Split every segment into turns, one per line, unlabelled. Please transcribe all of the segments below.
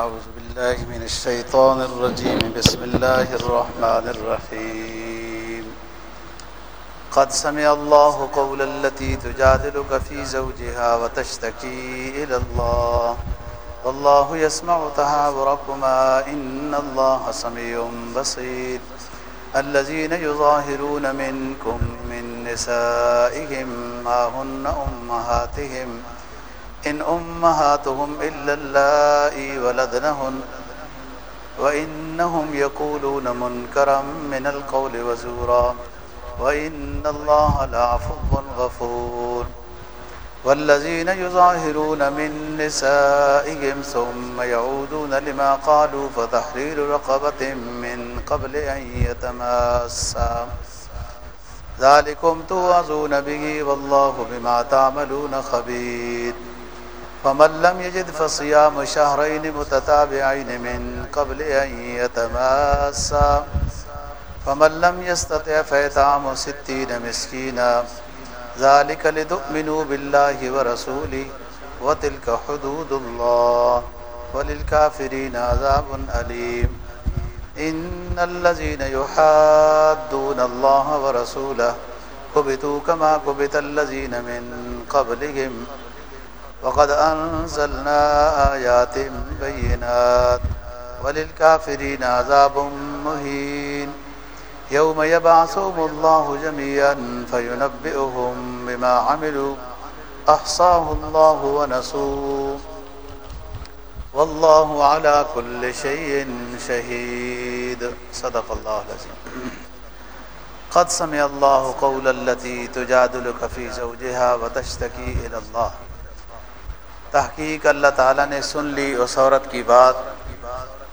أعوذ بالله من الشيطان الرجيم بسم الله الرحمن الرحيم قد سمع الله قول التي تجادلك في زوجها وتشتكي إلى الله والله يسمع تهابركما إن الله سميع بصير الذين يظاهرون منكم من نسائهم ما هن أمهاتهم ومعهم إن أمهاتهم إلا اللائي ولدنهن وإنهم يقولون منكرا من القول وزورا وإن الله لعفظ غفور والذين يظاهرون من نسائهم ثم يعودون لما قالوا فتحرير رقبة من قبل أن يتماسا ذلكم توازون به والله بما تعملون خبيث فمن لم يجد فصيام شهرين متتابعين من قبل أن يتماسا فمن لم يستطع فيطعم ستين مسكينا ذلك لتؤمنوا بالله ورسوله وتلك حدود الله وللكافرين عذاب أليم إن الذين يحادون الله ورسوله كبتوا كما كبت الذين من قبلهم وقد أنزلنا آيات بينات وللكافرين عذاب مهين يوم يبعثهم الله جميعا فينبئهم بما عملوا أحصاه الله ونسوه والله على كل شيء شهيد صدق الله لزيم قد سمع الله قول التي تجادلك في زوجها وتشتكي إلى الله تحقیق اللہ تعالیٰ نے سن لی اس عورت کی بات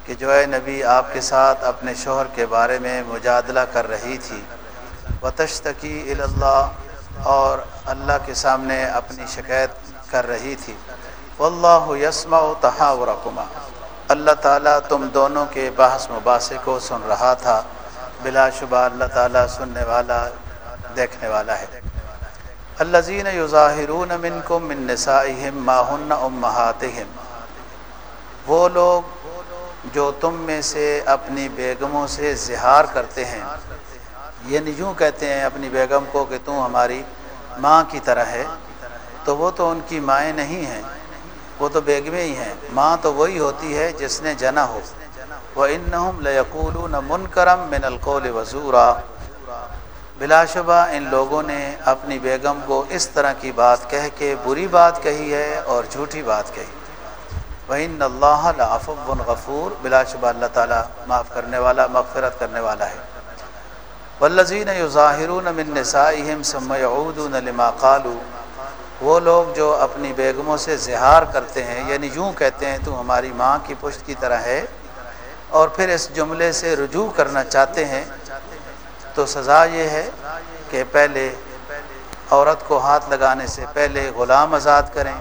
کہ جو ہے نبی آپ کے ساتھ اپنے شوہر کے بارے میں مجادلہ کر رہی تھی و تشتقی اللہ اور اللہ کے سامنے اپنی شکایت کر رہی تھی اللہ یسما و تحا و اللہ تعالیٰ تم دونوں کے بحث مباحثے کو سن رہا تھا بلا شبہ اللہ تعالیٰ سننے والا دیکھنے والا ہے الذين يظاهرون منكم من نسائهم ما هن امهاتهم وہ لوگ جو تم میں سے اپنی بیگموں سے اظہار کرتے ہیں یعنی یوں کہتے ہیں اپنی بیگم کو کہ تم ہماری ماں کی طرح ہے تو وہ تو ان کی مائیں نہیں ہیں وہ تو بیگمیں ہی ہیں ماں تو وہی ہوتی ہے جس نے جنا ہو وہ انََ لکول نہ میں وزورا بلا شبہ ان لوگوں نے اپنی بیگم کو اس طرح کی بات کہہ کے بری بات کہی ہے اور جھوٹی بات کہی وہ لفب الغفور بلا شبہ اللہ تعالیٰ معاف کرنے والا مغفرت کرنے والا ہے بلزی نہ یاہر نہ منساس مودو لما قالو وہ لوگ جو اپنی بیگموں سے زہار کرتے ہیں یعنی یوں کہتے ہیں تو ہماری ماں کی پشت کی طرح ہے اور پھر اس جملے سے رجوع کرنا چاہتے ہیں تو سزا یہ ہے کہ پہلے عورت کو ہاتھ لگانے سے پہلے غلام آزاد کریں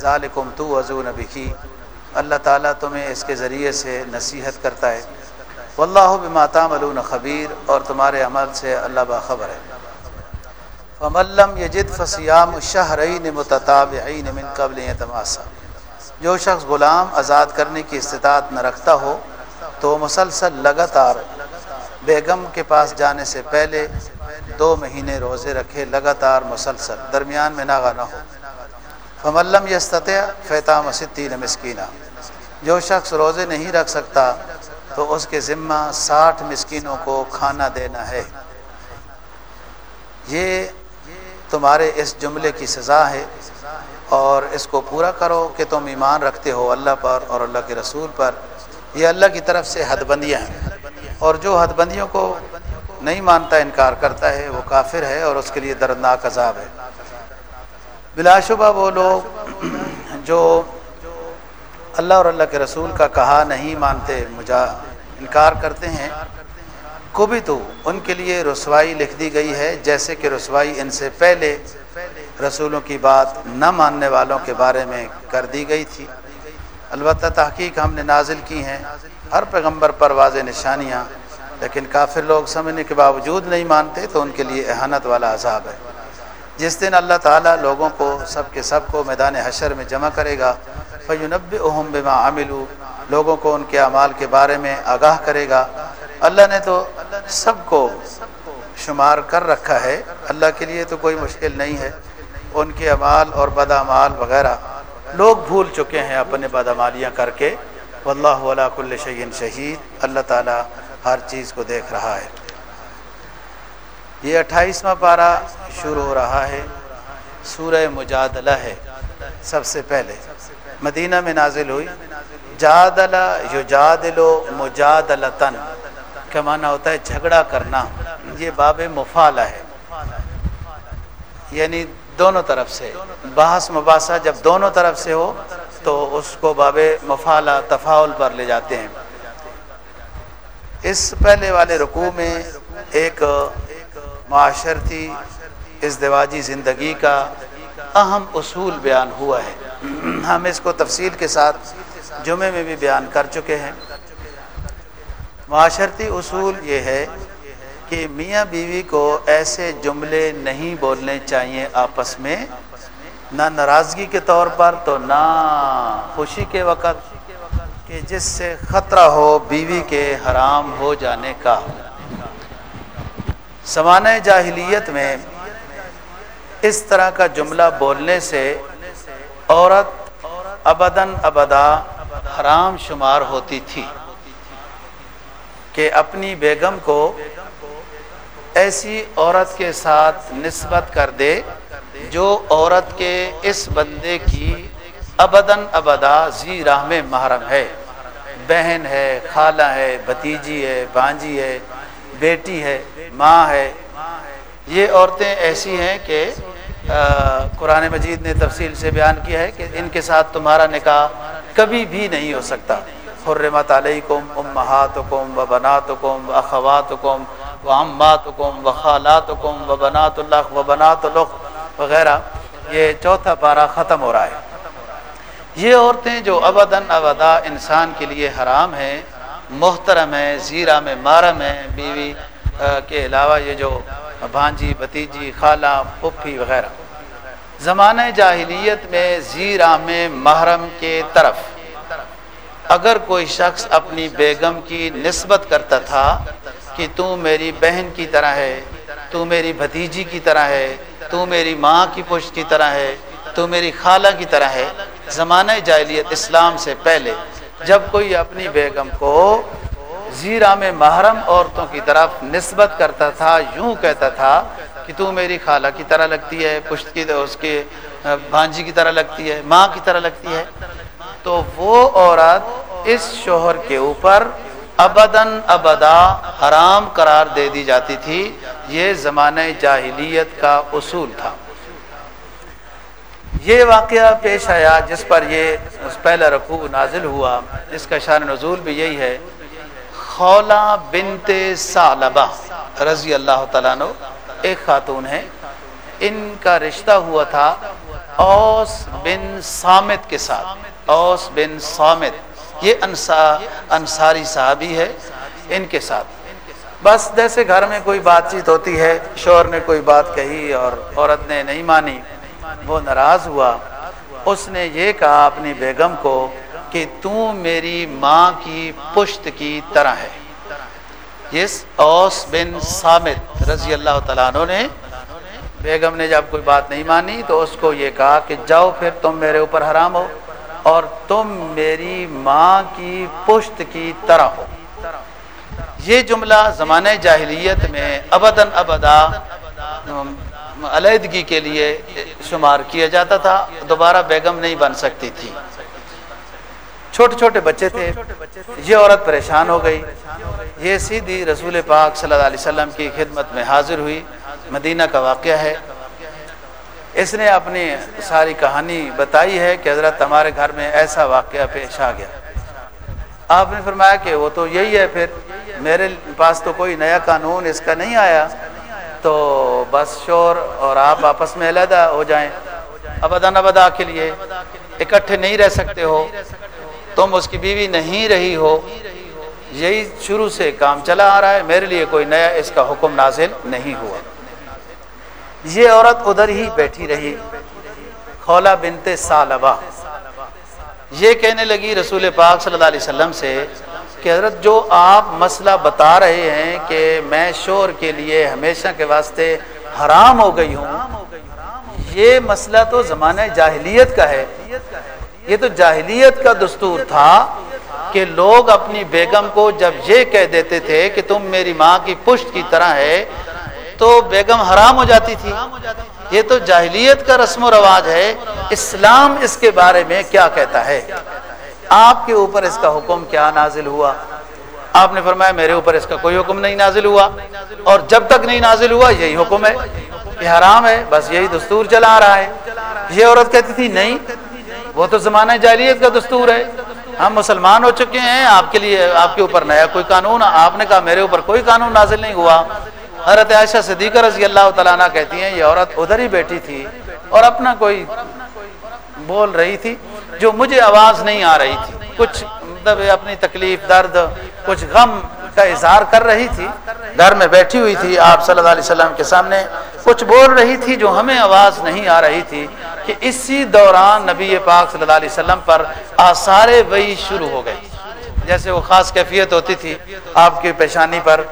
ظالکم تو عزو نبی کی اللہ تعالیٰ تمہیں اس کے ذریعے سے نصیحت کرتا ہے واللہ بما تعملون خبیر اور تمہارے عمل سے اللہ باخبر ہے فملم یجد فسیام شہر عی من قبل تماسا جو شخص غلام آزاد کرنے کی استطاعت نہ رکھتا ہو تو مسلسل لگاتار بیگم کے پاس جانے سے پہلے دو مہینے روزے رکھے لگاتار مسلسل درمیان میں ناغا نہ ہو فملم یہ سطح ستین مسکینہ جو شخص روزے نہیں رکھ سکتا تو اس کے ذمہ ساٹھ مسکینوں کو کھانا دینا ہے یہ تمہارے اس جملے کی سزا ہے اور اس کو پورا کرو کہ تم ایمان رکھتے ہو اللہ پر اور اللہ کے رسول پر یہ اللہ کی طرف سے حد بندیاں ہیں اور جو حد بندیوں کو نہیں مانتا انکار کرتا ہے وہ کافر ہے اور اس کے لیے دردناک عذاب ہے بلا شبہ وہ لوگ جو اللہ اور اللہ کے رسول کا کہا نہیں مانتے مجا انکار کرتے ہیں کو بھی تو ان کے لیے رسوائی لکھ دی گئی ہے جیسے کہ رسوائی ان سے پہلے رسولوں کی بات نہ ماننے والوں کے بارے میں کر دی گئی تھی البتہ تحقیق ہم نے نازل کی ہیں ہر پیغمبر پر واضح نشانیاں لیکن کافر لوگ سمجھنے کے باوجود نہیں مانتے تو ان کے لیے احانت والا عذاب ہے جس دن اللہ تعالیٰ لوگوں کو سب کے سب کو میدان حشر میں جمع کرے گا فیونب بما عامل لوگوں کو ان کے اعمال کے بارے میں آگاہ کرے گا اللہ نے تو سب کو شمار کر رکھا ہے اللہ کے لیے تو کوئی مشکل نہیں ہے ان کے اعمال اور بدعمال وغیرہ لوگ بھول چکے ہیں اپنے بدعمالیاں کر کے واللہ ولا کل شعین شہید اللہ تعالیٰ ہر چیز کو دیکھ رہا ہے یہ اٹھائیسواں پارہ شروع ہو رہا ہے سورہ مجادلہ ہے سب سے پہلے مدینہ میں نازل ہوئی یو جادلو مجادلتن کا معنی ہوتا ہے جھگڑا کرنا یہ باب مفالہ ہے یعنی دونوں طرف سے بحث مباحثہ جب دونوں طرف سے ہو تو اس کو باب مفال تفاول پر لے جاتے ہیں اس پہلے والے رکوع میں ایک معاشرتی ازدواجی زندگی کا اہم اصول بیان ہوا ہے ہم اس کو تفصیل کے ساتھ جمعے میں بھی بیان کر چکے ہیں معاشرتی اصول یہ ہے کہ میاں بیوی کو ایسے جملے نہیں بولنے چاہیے آپس میں نہ ناراضگی کے طور پر تو نہ خوشی کے وقت کہ جس سے خطرہ ہو بیوی کے حرام ہو جانے کا سمانۂ جاہلیت میں اس طرح کا جملہ بولنے سے عورت ابدن ابداً ابدا حرام شمار ہوتی تھی کہ اپنی بیگم کو ایسی عورت کے ساتھ نسبت کر دے جو عورت کے اس بندے کی ابداً ابدا زی راہ میں محرم ہے بہن ہے خالہ ہے بھتیجی ہے بانجی ہے بیٹی ہے ماں ہے یہ عورتیں ایسی ہیں کہ قرآن مجید نے تفصیل سے بیان کیا ہے کہ ان کے ساتھ تمہارا نکاح کبھی بھی نہیں ہو سکتا حرمت علیکم امہاتکم و بناتکم و اخواتکم و امات و خالات و بنات اللہ و بنات الخ وغیرہ یہ چوتھا پارہ ختم ہو رہا ہے یہ عورتیں جو ابداً ابدا انسان کے لیے حرام ہیں محترم ہیں زیرہ میں مارم ہیں بیوی کے علاوہ یہ جو بھانجی بھتیجی خالہ پھپھی وغیرہ زمانہ جاہلیت میں زیرہ میں محرم کے طرف اگر کوئی شخص اپنی بیگم کی نسبت کرتا تھا کہ تو میری بہن کی طرح ہے تو میری بھتیجی کی طرح ہے تو میری ماں کی پشت کی طرح ہے تو میری خالہ کی طرح ہے زمانہ جاہلیت اسلام سے پہلے جب کوئی اپنی بیگم کو زیرہ میں محرم عورتوں کی طرف نسبت کرتا تھا یوں کہتا تھا کہ تو میری خالہ کی طرح لگتی ہے پشت کی اس کے بھانجی کی طرح لگتی ہے ماں کی طرح لگتی ہے تو وہ عورت اس شوہر کے اوپر ابداََ ابدا حرام قرار دے دی جاتی تھی یہ زمانہ جاہلیت کا اصول تھا یہ واقعہ پیش آیا جس پر یہ پہلا رقوع نازل ہوا اس کا شان نزول بھی یہی ہے خولا بنت سالبہ رضی اللہ تعالیٰ نو ایک خاتون ہے ان کا رشتہ ہوا تھا اوس بن سامت کے ساتھ اوس بن سامت یہ انصاری صحابی ہے ان کے ساتھ بس جیسے گھر میں کوئی بات چیت ہوتی ہے شوہر نے کوئی بات کہی اور عورت نے نہیں مانی وہ ناراض ہوا اس نے یہ کہا اپنی بیگم کو کہ تم میری ماں کی پشت کی طرح ہے جس اوس بن سامت رضی اللہ تعالیٰ عنہ نے بیگم نے جب کوئی بات نہیں مانی تو اس کو یہ کہا کہ جاؤ پھر تم میرے اوپر حرام ہو اور تم میری ماں کی پشت کی طرح ہو یہ جملہ زمانہ جاہلیت میں ابدا علیحدگی کے لیے شمار کیا جاتا تھا دوبارہ بیگم نہیں بن سکتی تھی چھوٹے چھوٹے بچے تھے یہ عورت پریشان ہو گئی یہ سیدھی رسول پاک صلی اللہ علیہ وسلم کی خدمت میں حاضر ہوئی مدینہ کا واقعہ ہے اس نے اپنی ساری کہانی بتائی ہے کہ حضرت ہمارے گھر میں ایسا واقعہ پیش آ گیا آپ نے فرمایا کہ وہ تو یہی ہے پھر میرے پاس تو کوئی نیا قانون اس کا نہیں آیا تو بس شور اور آپ آپس میں علیحدہ ہو جائیں ابدا نبدا کے لیے اکٹھے نہیں رہ سکتے ہو تم اس کی بیوی نہیں رہی ہو یہی شروع سے کام چلا آ رہا ہے میرے لیے کوئی نیا اس کا حکم نازل نہیں ہوا یہ عورت ادھر ہی بیٹھی رہی کھولا بنتے سالبا یہ کہنے لگی رسول پاک صلی اللہ علیہ وسلم سے کہ حضرت جو آپ مسئلہ بتا رہے ہیں کہ میں شور کے لیے ہمیشہ کے واسطے حرام ہو گئی ہوں یہ مسئلہ تو زمانہ جاہلیت کا ہے یہ تو جاہلیت کا دستور تھا کہ لوگ اپنی بیگم کو جب یہ کہہ دیتے تھے کہ تم میری ماں کی پشت کی طرح ہے تو بیگم حرام ہو جاتی تھی یہ تو جاہلیت کا رسم و رواج ہے اسلام اس کے بارے میں کیا کہتا ہے آپ کے اوپر اس کا حکم کیا نازل ہوا آپ نے فرمایا میرے اوپر اس کا کوئی حکم نہیں نازل ہوا اور جب تک نہیں نازل ہوا یہی حکم ہے یہ حرام ہے بس یہی دستور چلا رہا ہے یہ عورت کہتی تھی نہیں وہ تو زمانہ جالیت کا دستور ہے ہم مسلمان ہو چکے ہیں آپ کے لیے آپ کے اوپر نیا کوئی قانون آپ نے کہا میرے اوپر کوئی قانون نازل نہیں ہوا حضرت عائشہ صدیقہ رضی اللہ تعالیٰ کہتی ہیں یہ عورت ادھر ہی بیٹھی تھی اور اپنا کوئی بول رہی تھی جو مجھے آواز نہیں آ رہی تھی کچھ مطلب اپنی تکلیف درد کچھ غم کا اظہار کر رہی تھی گھر میں بیٹھی ہوئی تھی آپ صلی اللہ علیہ وسلم کے سامنے کچھ بول رہی تھی جو ہمیں آواز نہیں آ رہی تھی کہ اسی دوران نبی پاک صلی اللہ علیہ وسلم پر آثار وئی شروع ہو گئے جیسے وہ خاص کیفیت ہوتی تھی آپ کی پیشانی پر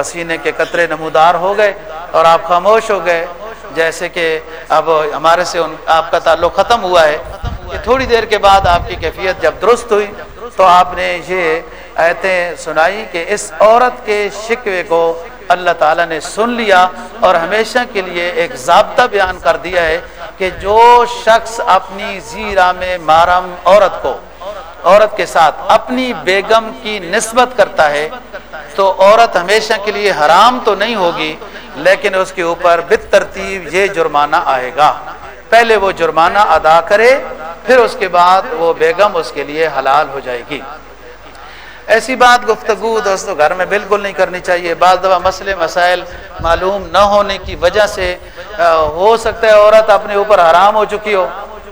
پسینے کے قطرے نمودار ہو گئے اور آپ خاموش ہو گئے جیسے کہ اب ہمارے سے آپ کا تعلق ختم ہوا ہے تھوڑی دیر کے بعد آپ کی کیفیت جب درست ہوئی تو آپ نے یہ ایتیں سنائی کہ اس عورت کے شکوے کو اللہ تعالیٰ نے سن لیا اور ہمیشہ کے لیے ایک ضابطہ بیان کر دیا ہے کہ جو شخص اپنی زیرا میں مارم عورت کو عورت کے ساتھ اپنی بیگم کی نسبت کرتا ہے تو عورت ہمیشہ کے لیے حرام تو نہیں ہوگی لیکن اس کے اوپر بد ترتیب یہ جرمانہ آئے گا پہلے وہ جرمانہ ادا کرے پھر اس کے بعد وہ بیگم اس کے لیے حلال ہو جائے گی ایسی بات گفتگو دوستوں گھر میں بالکل نہیں کرنی چاہیے بعض دفعہ مسئلے مسائل معلوم نہ ہونے کی وجہ سے ہو سکتا ہے عورت اپنے اوپر حرام ہو چکی ہو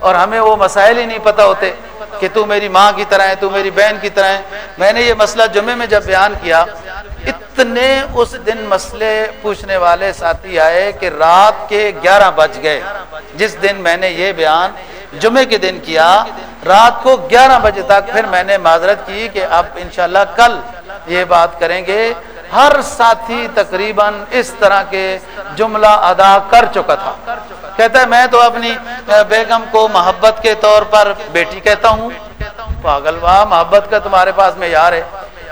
اور ہمیں وہ مسائل ہی نہیں پتہ ہوتے کہ تو میری ماں کی طرح ہے تو میری بہن کی طرح ہے میں نے یہ مسئلہ جمعے میں جب بیان کیا اتنے اس دن مسئلے پوچھنے والے ساتھی آئے کہ رات کے گیارہ بج گئے جس دن میں نے یہ بیان جمعے کے دن کیا رات کو گیارہ بجے تک پھر میں نے معذرت کی کہ آپ انشاءاللہ کل یہ بات کریں گے ہر ساتھی تقریباً اس طرح کے جملہ ادا کر چکا تھا کہتا ہے میں تو اپنی بیگم کو محبت کے طور پر بیٹی کہتا ہوں پاگل واہ محبت کا تمہارے پاس میں یار ہے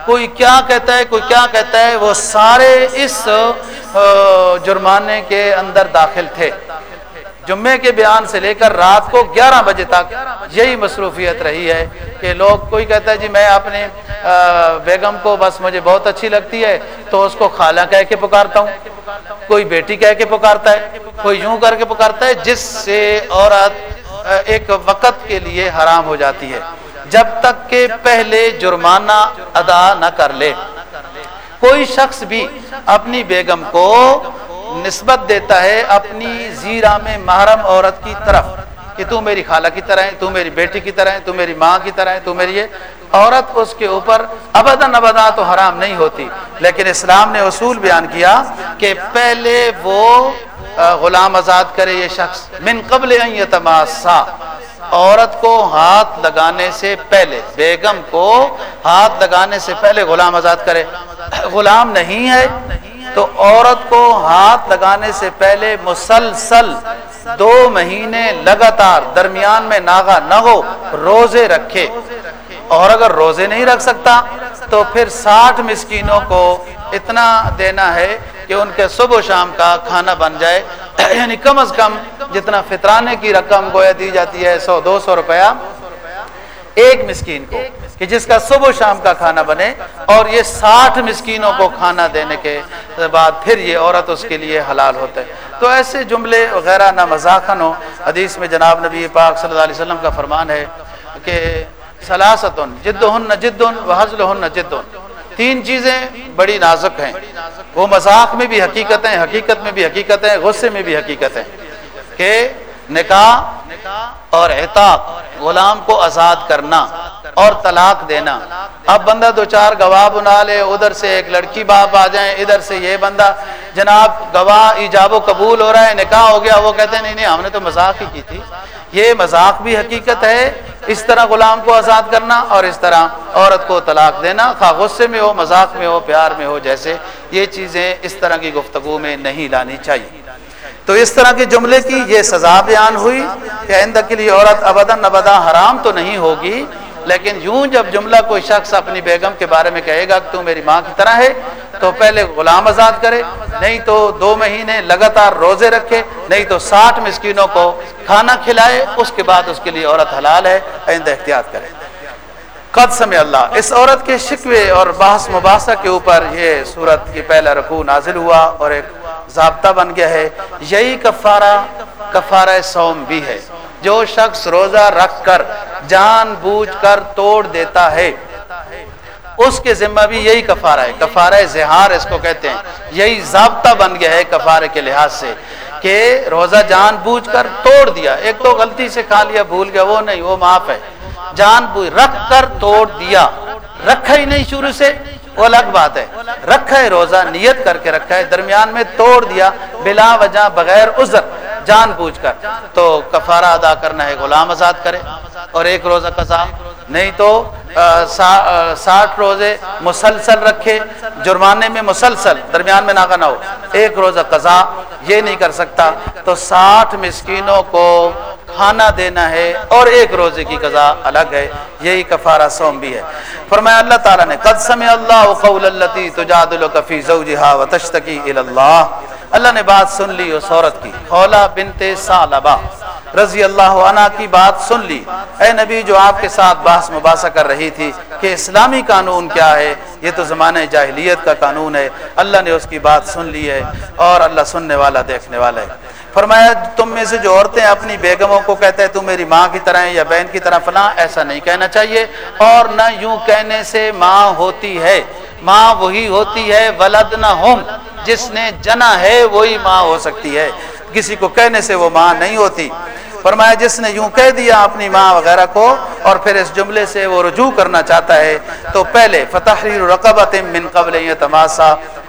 کوئی کیا کہتا ہے کوئی کیا کہتا ہے وہ سارے اس جرمانے کے اندر داخل تھے جمعے کے بیان سے لے کر رات کو گیارہ بجے تک یہی مصروفیت رہی ہے کہ لوگ کوئی کہتا ہے جی میں اپنے بیگم کو بس مجھے بہت اچھی لگتی ہے تو اس کو خالہ کہہ کے پکارتا ہوں کوئی بیٹی کہہ کے پکارتا ہے کوئی یوں کر کے پکارتا ہے جس سے عورت ایک وقت کے لیے حرام ہو جاتی ہے جب تک کہ پہلے جرمانہ ادا نہ کر لے کوئی شخص بھی اپنی بیگم کو نسبت دیتا ہے اپنی زیرہ میں محرم عورت کی طرف کہ تو میری خالہ کی طرح ہے تو میری بیٹی کی طرح ہے تو میری ماں کی طرح ہے تو میری یہ عورت اس کے اوپر ابدا نبدا تو حرام نہیں ہوتی لیکن اسلام نے اصول بیان کیا کہ پہلے وہ غلام آزاد کرے یہ شخص من قبل ان یتماسا عورت کو ہاتھ لگانے سے پہلے بیگم کو ہاتھ لگانے سے پہلے غلام آزاد کرے غلام نہیں ہے تو عورت کو ہاتھ لگانے سے پہلے مسلسل دو مہینے لگاتار درمیان میں ناغا نہ ہو روزے رکھے اور اگر روزے نہیں رکھ سکتا تو پھر ساٹھ مسکینوں کو اتنا دینا ہے کہ ان کے صبح و شام کا کھانا بن جائے یعنی کم از کم جتنا فطرانے کی رقم گویا دی جاتی ہے سو دو سو روپیہ ایک مسکین کو کہ جس کا صبح و شام کا کھانا بنے اور یہ ساٹھ مسکینوں کو کھانا دینے کے بعد پھر یہ عورت اس کے لیے حلال ہوتا ہے تو ایسے جملے وغیرہ نہ ہو حدیث میں جناب نبی پاک صلی اللہ علیہ وسلم کا فرمان ہے کہ سلاستن جد ہن جد و حضل ہن جد تین چیزیں بڑی نازک ہیں وہ مذاق میں بھی حقیقت ہیں حقیقت میں بھی حقیقت ہیں غصے میں بھی حقیقت ہیں کہ نکاح اور احتاق غلام کو آزاد کرنا اور طلاق دینا اب بندہ دو چار گواہ بنا لے ادھر سے ایک لڑکی باپ آ جائیں ادھر سے یہ بندہ جناب گواہ ایجاب و قبول ہو رہا ہے نکاح ہو گیا وہ کہتے ہیں نہیں نہیں ہم نے تو مذاق ہی کی تھی یہ مذاق بھی حقیقت ہے اس طرح غلام کو آزاد کرنا اور اس طرح عورت کو طلاق دینا خواہ غصے میں ہو مذاق میں ہو پیار میں ہو جیسے یہ چیزیں اس طرح کی گفتگو میں نہیں لانی چاہیے تو اس طرح کے جملے کی یہ سزا بیان ہوئی کہ آئندہ کے لیے عورت ابدا نبدا حرام تو نہیں ہوگی لیکن یوں جب جملہ کوئی شخص اپنی بیگم کے بارے میں کہے گا کہ تو میری ماں کی طرح ہے تو پہلے غلام آزاد کرے نہیں تو دو مہینے لگاتار روزے رکھے نہیں تو ساٹھ مسکینوں کو کھانا کھلائے اس کے بعد اس کے لیے عورت حلال ہے آئندہ احتیاط کرے قد سمع اللہ اس عورت کے شکوے اور بحث مباحثہ کے اوپر یہ صورت یہ پہلا رکوع نازل ہوا اور ایک ضابطہ بن گیا ہے یہی کفارہ کفارہ سوم بھی ہے جو شخص روزہ رکھ کر جان بوجھ کر توڑ دیتا ہے اس کے ذمہ بھی یہی کفارہ ہے کفارہ زہار اس کو کہتے ہیں یہی ضابطہ بن گیا ہے کفارے کے لحاظ سے کہ روزہ جان بوجھ کر توڑ دیا ایک تو غلطی سے کھا لیا بھول گیا وہ نہیں وہ معاف ہے جان بوجھ رکھ کر توڑ دیا رکھا ہی نہیں شروع سے وہ الگ بات ہے رکھا ہے روزہ نیت کر کے رکھا ہے درمیان میں توڑ دیا بلا وجہ بغیر عذر جان بوجھ کر تو کفارہ ادا کرنا ہے غلام آزاد کرے اور ایک روزہ قضا نہیں تو ساٹھ روزے مسلسل رکھے جرمانے میں مسلسل درمیان میں ناکہ نہ ہو ایک روزہ قضا یہ نہیں کر سکتا تو ساٹھ مسکینوں کو کھانا دینا ہے اور ایک روزے کی قضا الگ ہے یہی کفارہ سوم بھی ہے فرمایا اللہ تعالیٰ نے قد سمع اللہ قول اللتی تجادل کفی زوجہا و تشتکی اللہ اللہ نے بات سن لی اس عورت کی خولا بنت سالبہ رضی اللہ عنہ کی بات سن لی اے نبی جو آپ کے ساتھ بحث مباحثہ کر رہی تھی کہ اسلامی قانون کیا ہے یہ تو زمانہ جاہلیت کا قانون ہے اللہ نے اس کی بات سن لی ہے اور اللہ سننے والا دیکھنے والا ہے فرمایا تم میں سے جو عورتیں اپنی بیگموں کو کہتے ہیں تم میری ماں کی طرح یا بہن کی طرح فلاں ایسا نہیں کہنا چاہیے اور نہ یوں کہنے سے ماں ہوتی ہے ماں وہی ہوتی ہے ولد نہ ہم جس نے جنا ہے وہی ماں ہو سکتی ہے کسی کو کہنے سے وہ ماں نہیں ہوتی فرمایا جس نے یوں کہہ دیا اپنی ماں وغیرہ کو اور پھر اس جملے سے وہ رجوع کرنا چاہتا ہے تو پہلے فتح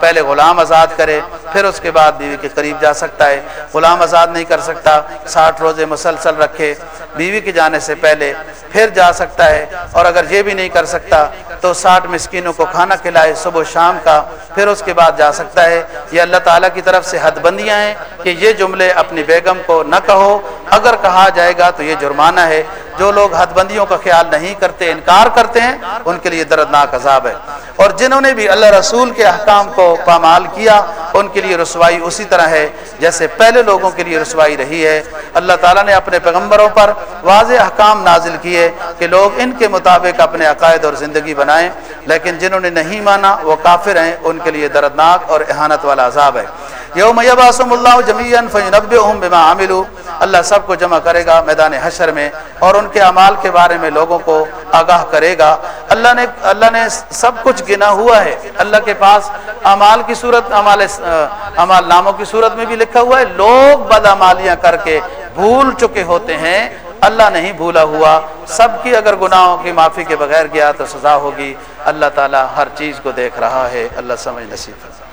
پہلے غلام آزاد کرے پھر اس کے بعد بیوی کے قریب جا سکتا ہے غلام آزاد نہیں کر سکتا ساٹھ روزے مسلسل رکھے بیوی کے جانے سے پہلے پھر جا سکتا ہے اور اگر یہ بھی نہیں کر سکتا تو ساٹھ مسکینوں کو کھانا کھلائے صبح و شام کا پھر اس کے بعد جا سکتا ہے یہ اللہ تعالیٰ کی طرف سے حد بندیاں ہیں کہ یہ جملے اپنی بیگم کو نہ کہو اگر کہا جائے گا تو یہ جرمانہ ہے جو لوگ حد بندیوں کا خیال نہیں کرتے انکار کرتے ہیں ان کے لیے دردناک عذاب ہے اور جنہوں نے بھی اللہ رسول کے احکام کو پامال کیا ان کے لیے رسوائی اسی طرح ہے جیسے پہلے لوگوں کے لیے رسوائی رہی ہے اللہ تعالیٰ نے اپنے پیغمبروں پر واضح احکام نازل کیے کہ لوگ ان کے مطابق اپنے عقائد اور زندگی بنائیں لیکن جنہوں نے نہیں مانا وہ کافر ہیں ان کے لیے دردناک اور احانت والا عذاب ہے یوم یباسم اللہ بما عملو اللہ سب کو جمع کرے گا میدان حشر میں اور ان کے اعمال کے بارے میں لوگوں کو آگاہ کرے گا اللہ نے اللہ نے سب کچھ گنا ہوا ہے اللہ کے پاس امال کی صورت امال امال ناموں کی صورت میں بھی لکھا ہوا ہے لوگ امالیاں کر کے بھول چکے ہوتے ہیں اللہ نہیں بھولا ہوا سب کی اگر گناہوں کی معافی کے بغیر گیا تو سزا ہوگی اللہ تعالیٰ ہر چیز کو دیکھ رہا ہے اللہ سمجھ نصیب